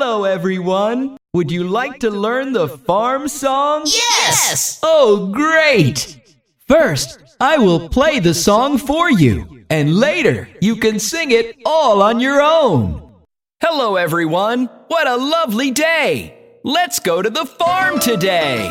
Hello, everyone. Would you like to learn the farm song? Yes! Oh, great! First, I will play the song for you, and later you can sing it all on your own. Hello, everyone. What a lovely day! Let's go to the farm today.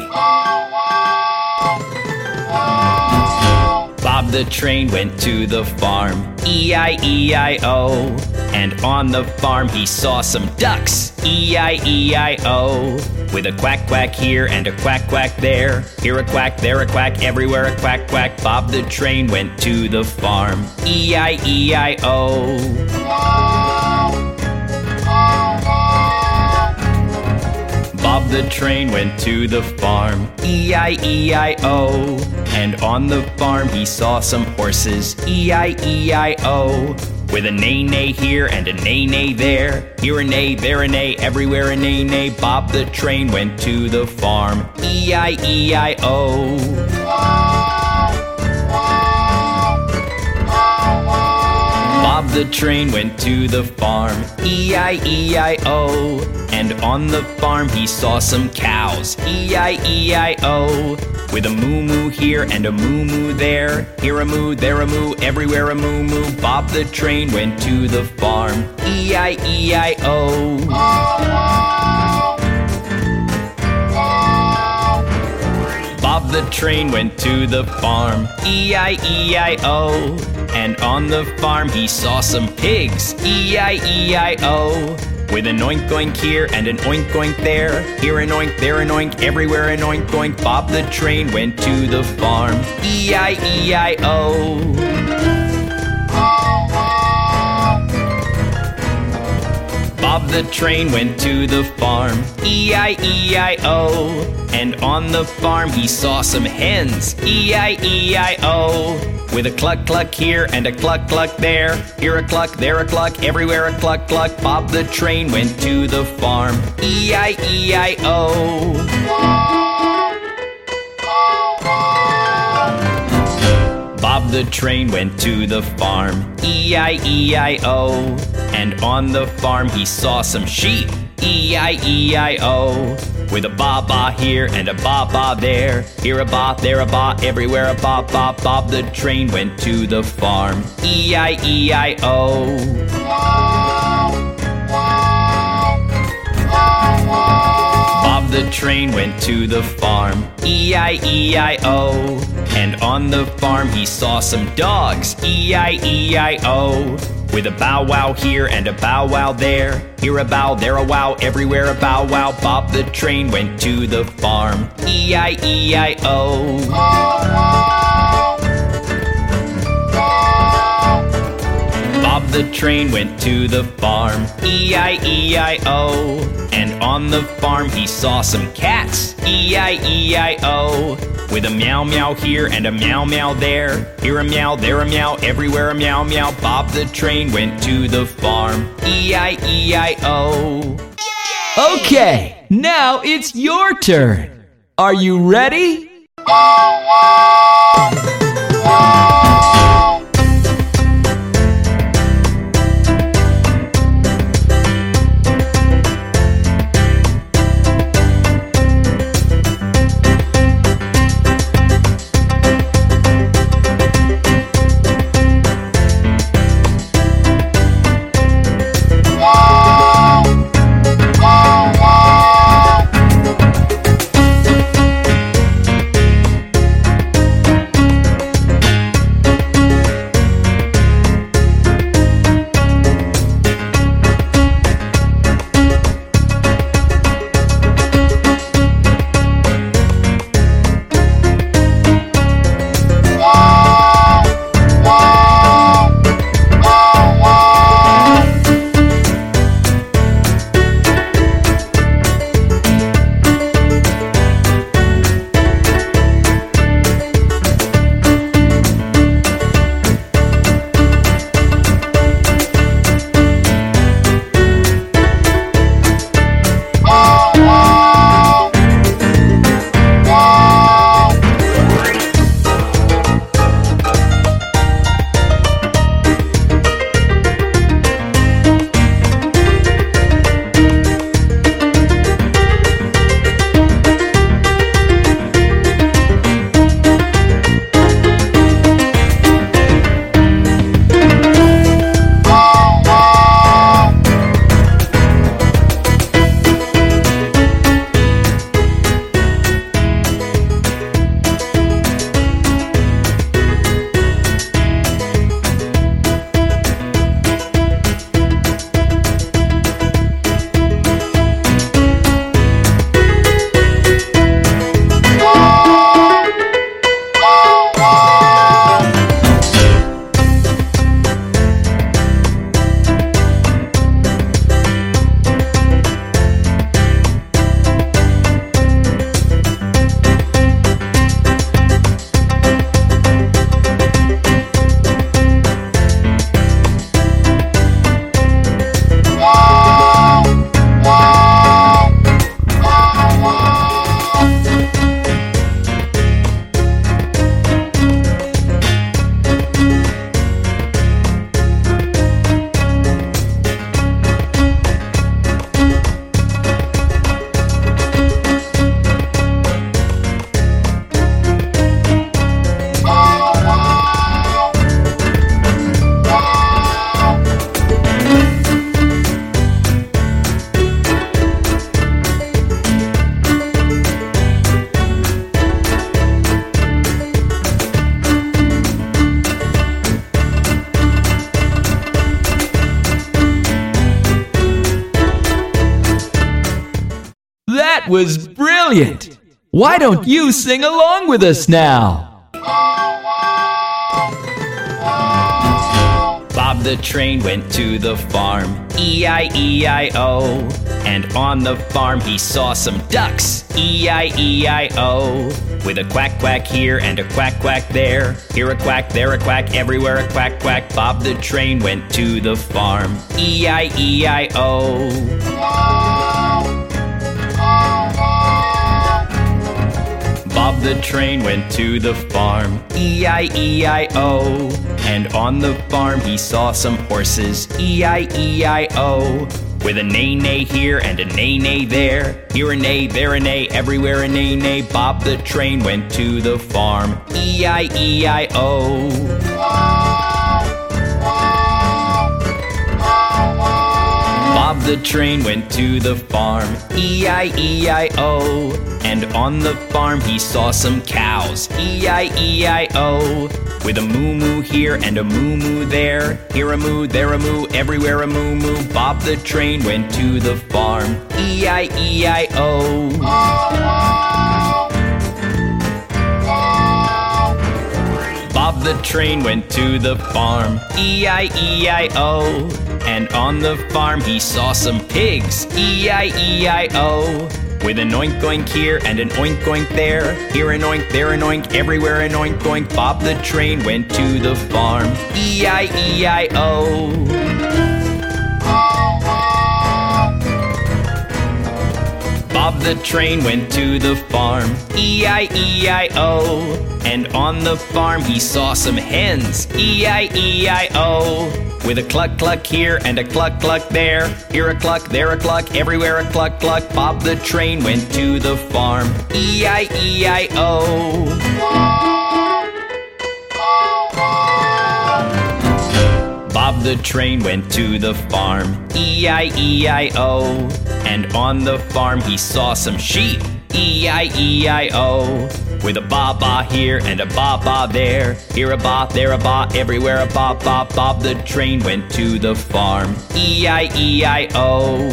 Bob the train went to the farm, E-I-E-I-O. And on the farm he saw some ducks, E-I-E-I-O. With a quack quack here and a quack quack there. Here a quack, there a quack, everywhere a quack quack. Bob the train went to the farm, E-I-E-I-O. Bob the train went to the farm, E-I-E-I-O. And on the farm he saw some horses, E-I-E-I-O. With a neigh neigh here and a neigh neigh there. Here a neigh, there a neigh, everywhere a neigh neigh. Bob the train went to the farm, E-I-E-I-O. The train went to the farm, E-I-E-I-O. And on the farm he saw some cows, E-I-E-I-O. With a moo moo here and a moo moo there. Here a moo, there a moo, everywhere a moo moo. Bob the train went to the farm, E-I-E-I-O. Bob the train went to the farm, E-I-E-I-O. And on the farm he saw some pigs, E-I-E-I-O. With an oink oink here and an oink oink there. Here an oink, there an oink, everywhere an oink oink. Bob the train went to the farm, E-I-E-I-O. Bob the train went to the farm, E-I-E-I-O. And on the farm he saw some hens, E-I-E-I-O. With a cluck cluck here and a cluck cluck there. Here a cluck, there a cluck, everywhere a cluck cluck. Bob the train went to the farm, E-I-E-I-O. Bob the train went to the farm, E-I-E-I-O. And on the farm he saw some sheep, E-I-E-I-O. With a ba ba here and a ba ba there. Here a ba, there a ba, everywhere a ba ba. Bob the train went to the farm. E I E I O. Bob the train went to the farm. E I E I O. And on the farm he saw some dogs. E I E I O. With a bow wow here and a bow wow there. Here a bow, there a wow, everywhere a bow wow. Bob the train went to the farm. E I E I O. Bob the train went to the farm. E I E I O. And on the farm he saw some cats. E I E I O. With a meow meow here and a meow meow there. Here a meow, there a meow, everywhere a meow meow. Bob the train went to the farm. E I E I O. Okay, now it's your turn. Are you ready? Was brilliant! Why don't you sing along with us now? Bob the train went to the farm, E-I-E-I-O. And on the farm he saw some ducks, E-I-E-I-O. With a quack quack here and a quack quack there. Here a quack, there a quack, everywhere a quack quack. Bob the train went to the farm, E-I-E-I-O. Bob the train went to the farm, E-I-E-I-O. And on the farm he saw some horses, E-I-E-I-O. With a neigh neigh here and a neigh neigh there. Here a neigh, there a neigh, everywhere a neigh neigh. Bob the train went to the farm, E-I-E-I-O. Bob the train went to the farm, E-I-E-I-O. And on the farm he saw some cows, E-I-E-I-O. With a moo moo here and a moo moo there. Here a moo, there a moo, everywhere a moo moo. Bob the train went to the farm, E-I-E-I-O. Bob the train went to the farm, E-I-E-I-O. And on the farm he saw some pigs, E-I-E-I-O. With an oink oink here and an oink oink there. Here an oink, there an oink, everywhere an oink oink. Bob the train went to the farm, E-I-E-I-O. Bob the train went to the farm, E-I-E-I-O. And on the farm he saw some hens, E-I-E-I-O. With a cluck cluck here and a cluck cluck there. Here a cluck, there a cluck, everywhere a cluck cluck. Bob the train went to the farm. E-I-E-I-O. Bob the train went to the farm. E-I-E-I-O. And on the farm he saw some sheep. E-I-E-I-O. With a ba ba here and a ba ba there. Here a ba, there a ba, everywhere a ba ba. Bob the train went to the farm. E I E I O.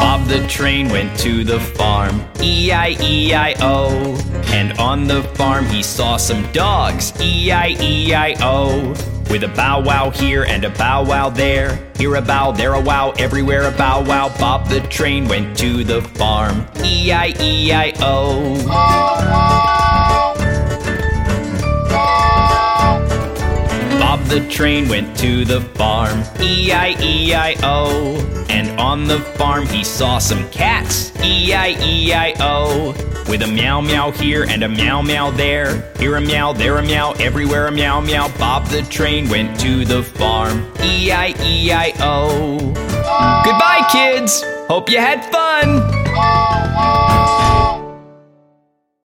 Bob the train went to the farm. E I E I O. And on the farm he saw some dogs. E I E I O. With a bow wow here and a bow wow there. Here a bow, there a wow, everywhere a bow wow. Bob the train went to the farm. E I E I O. Bob the train went to the farm. E I E I O. And on the farm he saw some cats. E I E I O. With a meow meow here and a meow meow there. Here a meow, there a meow, everywhere a meow meow. Bob the train went to the farm. E I E I O. Goodbye, kids. Hope you had fun.